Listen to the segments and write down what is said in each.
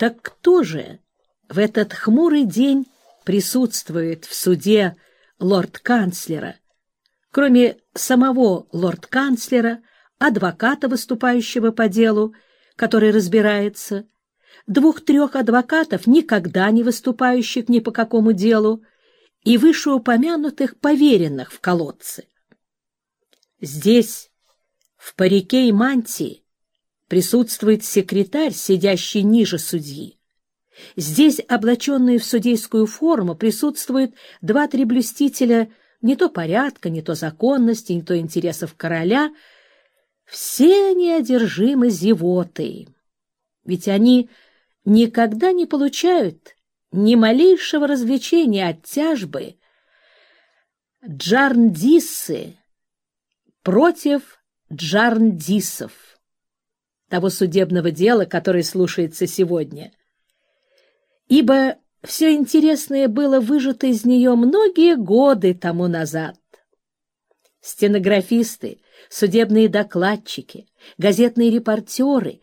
Так кто же в этот хмурый день присутствует в суде лорд-канцлера, кроме самого лорд-канцлера, адвоката, выступающего по делу, который разбирается, двух-трех адвокатов, никогда не выступающих ни по какому делу, и вышеупомянутых поверенных в колодце. Здесь, в парике и мантии, присутствует секретарь, сидящий ниже судьи. Здесь, облаченные в судейскую форму, присутствуют два-три блюстителя не то порядка, не то законности, не то интересов короля. Все они одержимы зевотой, ведь они никогда не получают ни малейшего развлечения от тяжбы Джарндисы против Джарндисов, того судебного дела, которое слушается сегодня. Ибо все интересное было выжато из нее многие годы тому назад. Стенографисты, судебные докладчики, газетные репортеры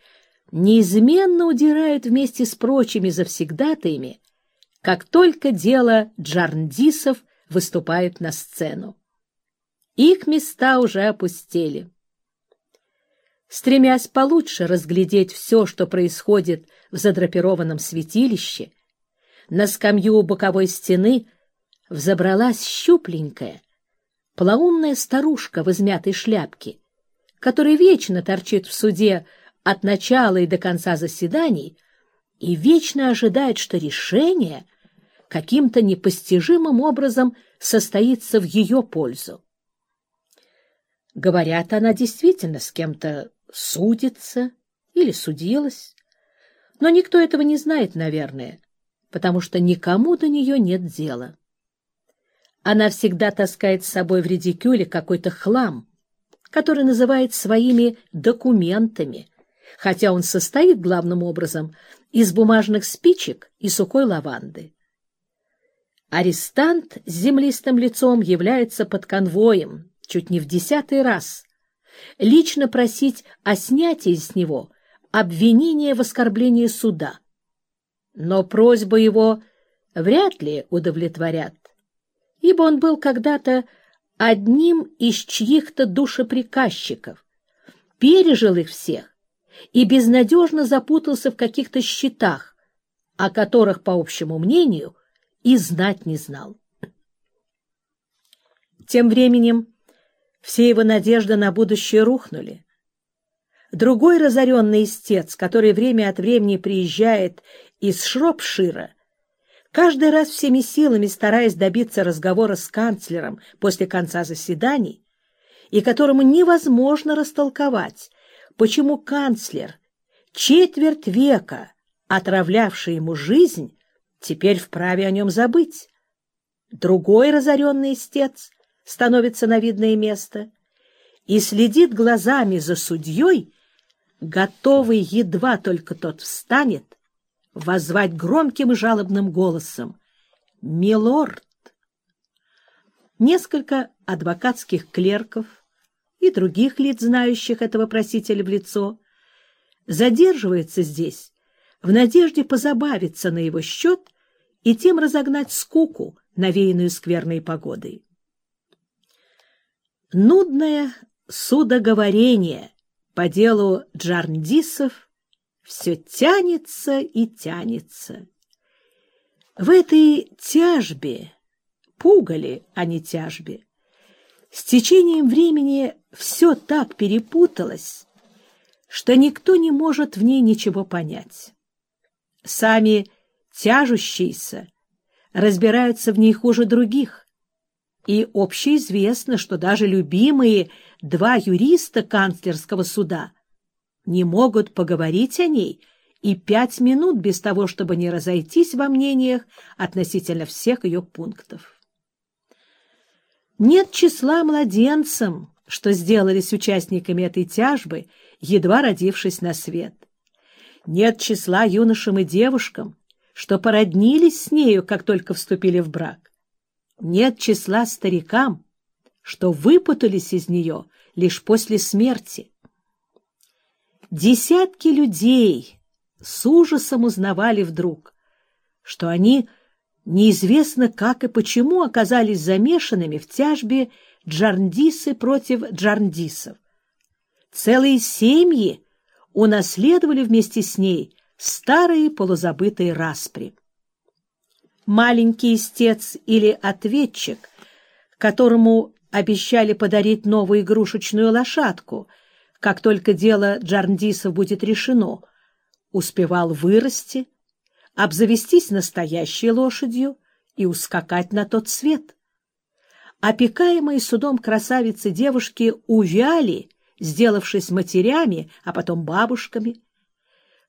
неизменно удирают вместе с прочими завсегдатаями, как только дело джарндисов выступает на сцену. Их места уже опустели. Стремясь получше разглядеть все, что происходит в задрапированном святилище, на скамью у боковой стены взобралась щупленькая, полоумная старушка в измятой шляпке, которая вечно торчит в суде от начала и до конца заседаний и вечно ожидает, что решение каким-то непостижимым образом состоится в ее пользу. Говорят, она действительно с кем-то судится или судилась, но никто этого не знает, наверное, потому что никому до нее нет дела. Она всегда таскает с собой в редикюле какой-то хлам, который называет своими документами, хотя он состоит главным образом из бумажных спичек и сухой лаванды. Арестант с землистым лицом является под конвоем, чуть не в десятый раз, лично просить о снятии с него обвинения в оскорблении суда. Но просьбу его вряд ли удовлетворят, ибо он был когда-то одним из чьих-то душеприказчиков, пережил их всех и безнадежно запутался в каких-то счетах, о которых, по общему мнению, и знать не знал. Тем временем все его надежды на будущее рухнули. Другой разоренный истец, который время от времени приезжает из Шропшира, каждый раз всеми силами стараясь добиться разговора с канцлером после конца заседаний, и которому невозможно растолковать, почему канцлер, четверть века отравлявший ему жизнь, теперь вправе о нем забыть. Другой разоренный истец становится на видное место и следит глазами за судьей, готовый, едва только тот встанет, воззвать громким и жалобным голосом «Милорд!». Несколько адвокатских клерков и других лиц, знающих этого просителя в лицо, задерживается здесь в надежде позабавиться на его счет и тем разогнать скуку, навеянную скверной погодой. Нудное судоговорение по делу Джарндисов все тянется и тянется. В этой тяжбе, пугали, а не тяжбе, с течением времени все так перепуталось, что никто не может в ней ничего понять. Сами тяжущиеся разбираются в ней хуже других, и общеизвестно, что даже любимые два юриста канцлерского суда не могут поговорить о ней и пять минут без того, чтобы не разойтись во мнениях относительно всех ее пунктов. Нет числа младенцам, что сделались участниками этой тяжбы, едва родившись на свет. Нет числа юношам и девушкам, что породнились с нею, как только вступили в брак нет числа старикам, что выпутались из нее лишь после смерти. Десятки людей с ужасом узнавали вдруг, что они неизвестно как и почему оказались замешанными в тяжбе Джарндисы против Джарндисов. Целые семьи унаследовали вместе с ней старые полузабытые распри. Маленький истец или ответчик, которому обещали подарить новую игрушечную лошадку, как только дело Джарндисов будет решено, успевал вырасти, обзавестись настоящей лошадью и ускакать на тот свет. Опекаемые судом красавицы девушки увяли, сделавшись матерями, а потом бабушками.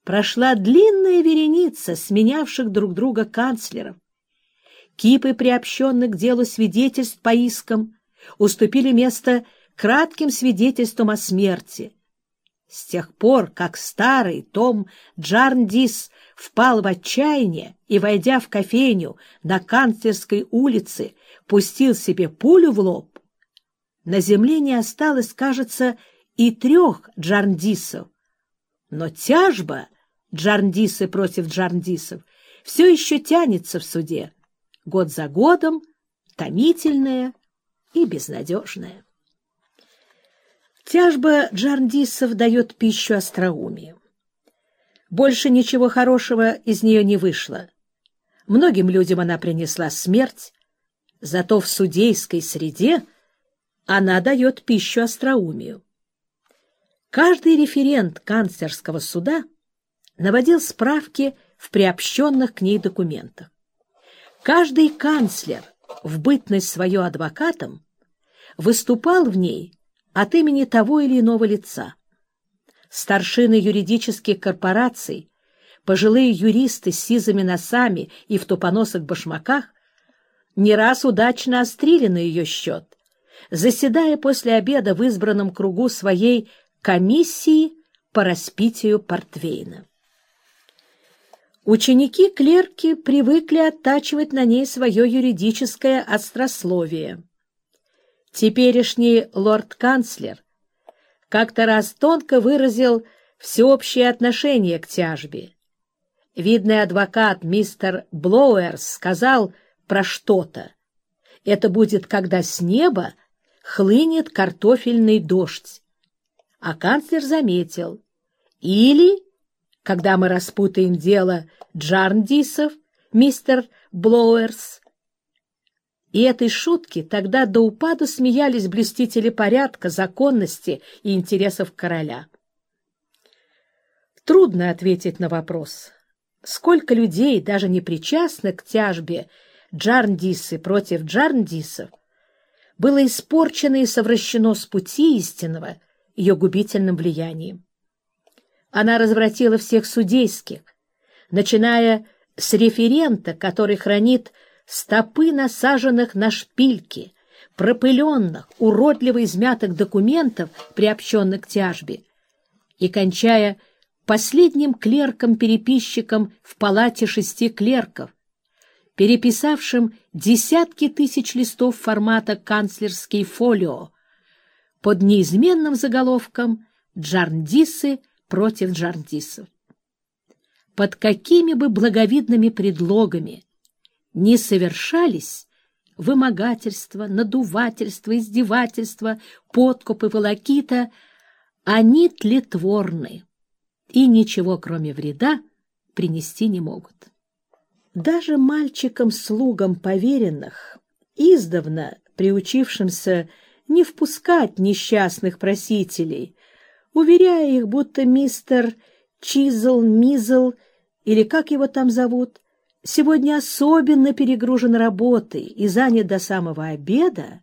Прошла длинная вереница сменявших друг друга канцлеров. Кипы приобщенных к делу свидетельств по искам уступили место кратким свидетельствам о смерти. С тех пор, как старый Том Джарндис впал в отчаяние и, войдя в кофейню на Канцлерской улице, пустил себе пулю в лоб, на земле не осталось, кажется, и трех Джарндисов. Но тяжба Джарндисы против Джарндисов все еще тянется в суде, год за годом, томительная и безнадежная. Тяжба Джарндисов дает пищу остроумию. Больше ничего хорошего из нее не вышло. Многим людям она принесла смерть, зато в судейской среде она дает пищу остроумию. Каждый референт канцлерского суда наводил справки в приобщенных к ней документах. Каждый канцлер в бытность свое адвокатом выступал в ней от имени того или иного лица. Старшины юридических корпораций, пожилые юристы с сизыми носами и в тупоносых башмаках не раз удачно острили на ее счет, заседая после обеда в избранном кругу своей комиссии по распитию портвейна. Ученики-клерки привыкли оттачивать на ней свое юридическое острословие. Теперешний лорд-канцлер как-то раз тонко выразил всеобщее отношение к тяжбе. Видный адвокат мистер Блоуэрс сказал про что-то. Это будет, когда с неба хлынет картофельный дождь. А канцлер заметил. Или, когда мы распутаем дело Джарндисов, мистер Блоуэрс, и этой шутки тогда до упаду смеялись блюстители порядка, законности и интересов короля. Трудно ответить на вопрос, сколько людей, даже не причастных к тяжбе Джарндисы против Джарндисов, было испорчено и совращено с пути истинного ее губительным влиянием. Она развратила всех судейских, начиная с референта, который хранит стопы насаженных на шпильки, пропыленных, уродливо измятых документов, приобщенных к тяжбе, и кончая последним клерком-переписчиком в палате шести клерков, переписавшим десятки тысяч листов формата «Канцлерский фолио» под неизменным заголовком «Джарндисы против джарндисов». Под какими бы благовидными предлогами не совершались вымогательства, надувательства, издевательства, подкупы, волокита, они тлетворны и ничего, кроме вреда, принести не могут. Даже мальчикам-слугам поверенных, издавна приучившимся не впускать несчастных просителей, уверяя их, будто мистер Чизл, Мизл или как его там зовут, сегодня особенно перегружен работой и занят до самого обеда,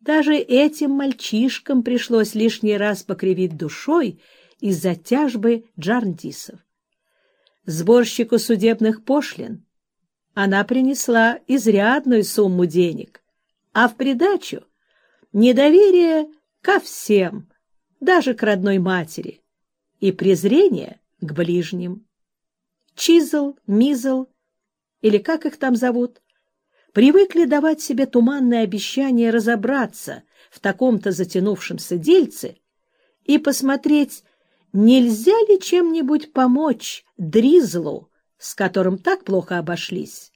даже этим мальчишкам пришлось лишний раз покривить душой из-за тяжбы джарндисов. Сборщику судебных пошлин она принесла изрядную сумму денег, а в придачу недоверие ко всем, даже к родной матери, и презрение к ближним. Чизл, Мизл или как их там зовут, привыкли давать себе туманные обещания разобраться в таком-то затянувшемся дельце и посмотреть, нельзя ли чем-нибудь помочь Дризлу, с которым так плохо обошлись,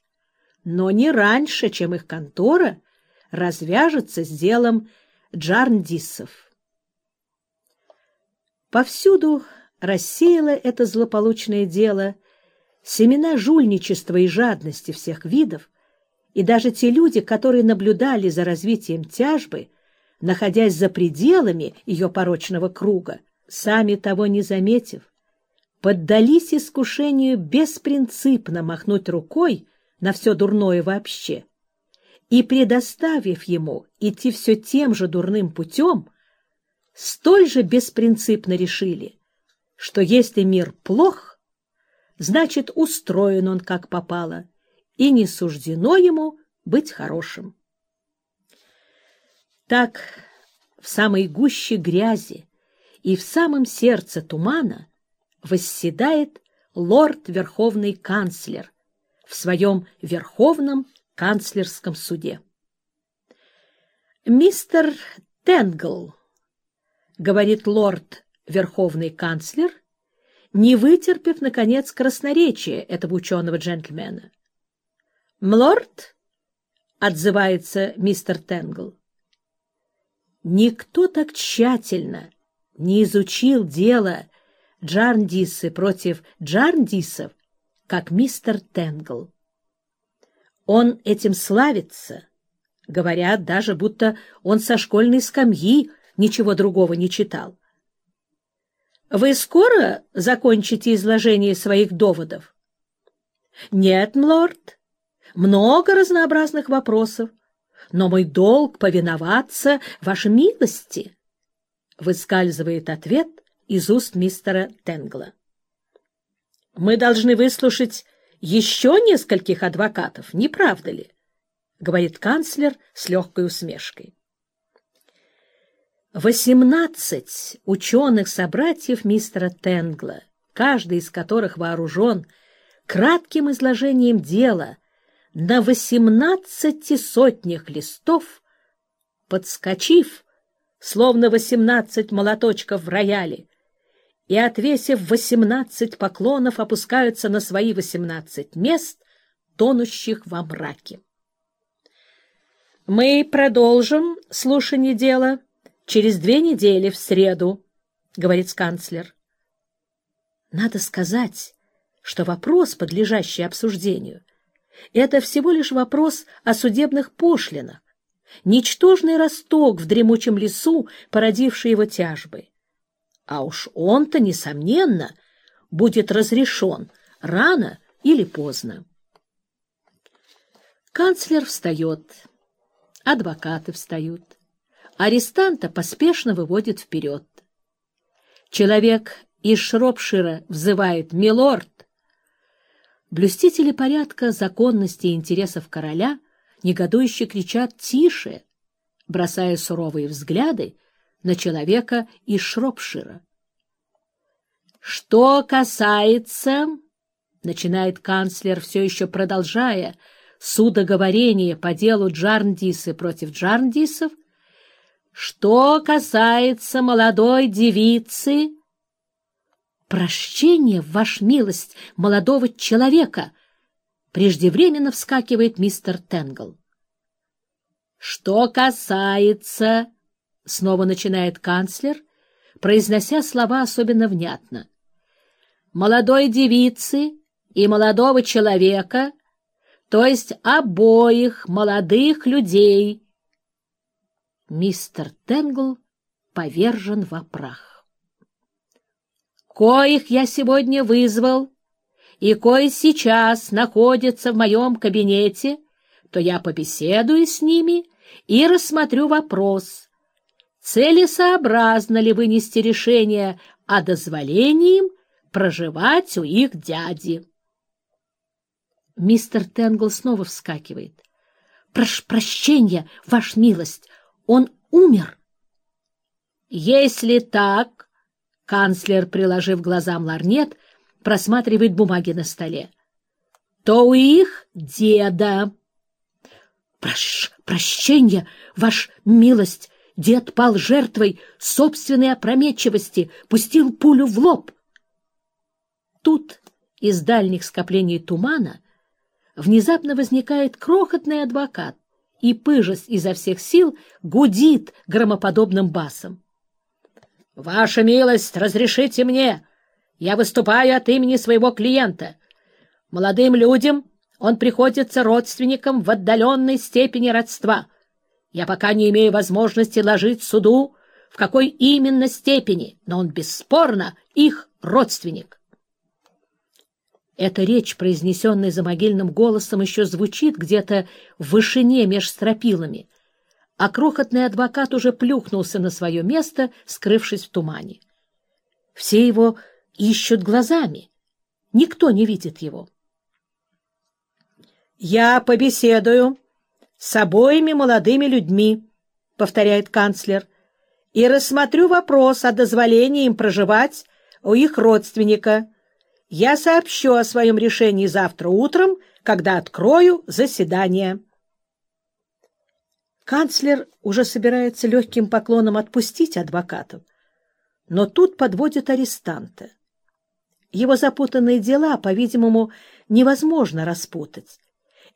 но не раньше, чем их контора развяжется с делом Джарндисов. Повсюду рассеяло это злополучное дело семена жульничества и жадности всех видов, и даже те люди, которые наблюдали за развитием тяжбы, находясь за пределами ее порочного круга, сами того не заметив, поддались искушению беспринципно махнуть рукой на все дурное вообще и, предоставив ему идти все тем же дурным путем, столь же беспринципно решили, что если мир плох, значит, устроен он как попало, и не суждено ему быть хорошим. Так, в самой гуще грязи и в самом сердце тумана восседает лорд-верховный канцлер в своем верховном канцлерском суде. «Мистер Тенгл», — говорит лорд-верховный канцлер, не вытерпев, наконец, красноречия этого ученого-джентльмена. «Млорд?» — отзывается мистер Тенгл. Никто так тщательно не изучил дело Джарндисы против Джарндисов, как мистер Тенгл. Он этим славится. Говорят даже, будто он со школьной скамьи ничего другого не читал. Вы скоро закончите изложение своих доводов? Нет, млорд. Много разнообразных вопросов, но мой долг повиноваться вашей милости. Выскальзывает ответ из уст мистера Тенгла. Мы должны выслушать еще нескольких адвокатов, не правда ли? — говорит канцлер с легкой усмешкой. Восемнадцать ученых-собратьев мистера Тенгла, каждый из которых вооружен кратким изложением дела на восемнадцати сотнях листов, подскочив, словно восемнадцать молоточков в рояле, и, отвесив восемнадцать поклонов, опускаются на свои восемнадцать мест, тонущих во мраке. «Мы продолжим слушание дела через две недели в среду», — говорит канцлер. Надо сказать, что вопрос, подлежащий обсуждению, это всего лишь вопрос о судебных пошлинах, ничтожный росток в дремучем лесу, породивший его тяжбы. А уж он-то, несомненно, будет разрешен рано или поздно. Канцлер встает, адвокаты встают, арестанта поспешно выводит вперед. Человек из Шропшира взывает «Милорд!». Блюстители порядка, законности и интересов короля негодующе кричат «Тише!», бросая суровые взгляды на человека из Шропшира. «Что касается...» — начинает канцлер, все еще продолжая судоговорение по делу Джарндисы против Джарндисов, «что касается молодой девицы...» «Прощение, ваш милость, молодого человека!» Преждевременно вскакивает мистер Тенгл. «Что касается — снова начинает канцлер, произнося слова особенно внятно. «Молодой девицы и молодого человека, то есть обоих молодых людей». Мистер Тенгл повержен в прах. «Коих я сегодня вызвал, и кое сейчас находятся в моем кабинете, то я побеседую с ними и рассмотрю вопрос» целесообразно ли вынести решение о дозволении им проживать у их дяди. Мистер Тенгл снова вскакивает. «Прош прощения, ваш милость, он умер!» «Если так...» — канцлер, приложив глазам ларнет, просматривает бумаги на столе. «То у их деда...» «Прош прощения, ваш милость, Дед пал жертвой собственной опрометчивости, пустил пулю в лоб. Тут из дальних скоплений тумана внезапно возникает крохотный адвокат и, пыжась изо всех сил, гудит громоподобным басом. — Ваша милость, разрешите мне! Я выступаю от имени своего клиента. Молодым людям он приходится родственникам в отдаленной степени родства. Я пока не имею возможности ложить суду, в какой именно степени, но он бесспорно их родственник. Эта речь, произнесенная за могильным голосом, еще звучит где-то в вышине меж стропилами, а крохотный адвокат уже плюхнулся на свое место, скрывшись в тумане. Все его ищут глазами. Никто не видит его. «Я побеседую с обоими молодыми людьми», — повторяет канцлер, «и рассмотрю вопрос о дозволении им проживать у их родственника» Я сообщу о своем решении завтра утром, когда открою заседание. Канцлер уже собирается легким поклоном отпустить адвокатов, но тут подводят арестанта. Его запутанные дела, по-видимому, невозможно распутать,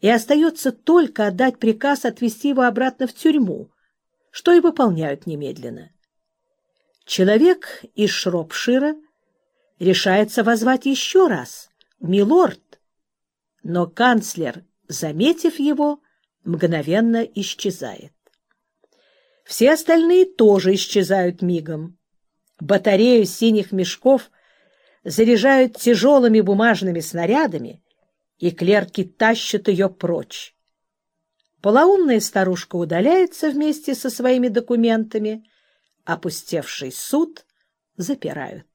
и остается только отдать приказ отвезти его обратно в тюрьму, что и выполняют немедленно. Человек из Шропшира — решается возвать еще раз «Милорд», но канцлер, заметив его, мгновенно исчезает. Все остальные тоже исчезают мигом. Батарею синих мешков заряжают тяжелыми бумажными снарядами, и клерки тащат ее прочь. Полоумная старушка удаляется вместе со своими документами, опустевший суд запирают.